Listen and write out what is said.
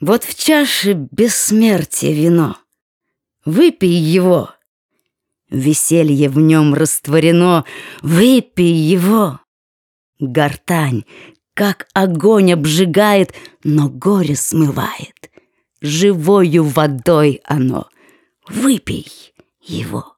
Вот в чаше бессмертие вино. Выпей его. Веселье в нем растворено. Выпей его. Гортань, как огонь обжигает, но горе смывает. Живою водой оно. Выпей его.